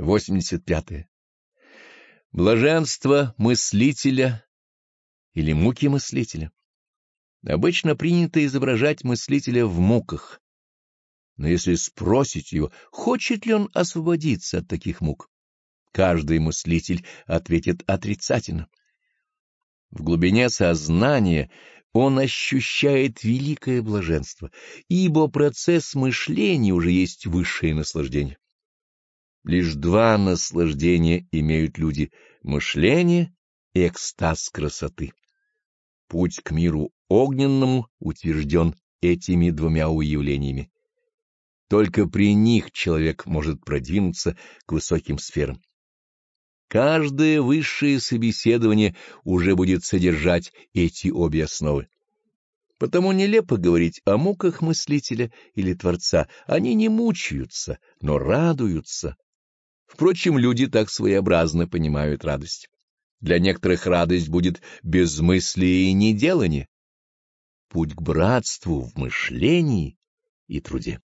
85. Блаженство мыслителя или муки мыслителя. Обычно принято изображать мыслителя в муках. Но если спросить его, хочет ли он освободиться от таких мук, каждый мыслитель ответит отрицательно. В глубине сознания он ощущает великое блаженство, ибо процесс мышления уже есть высшее наслаждение. Лишь два наслаждения имеют люди — мышление и экстаз красоты. Путь к миру огненному утвержден этими двумя уявлениями. Только при них человек может продвинуться к высоким сферам. Каждое высшее собеседование уже будет содержать эти обе основы. Потому нелепо говорить о муках мыслителя или Творца. Они не мучаются, но радуются Впрочем, люди так своеобразно понимают радость. Для некоторых радость будет безмыслие и неделание. Путь к братству в мышлении и труде.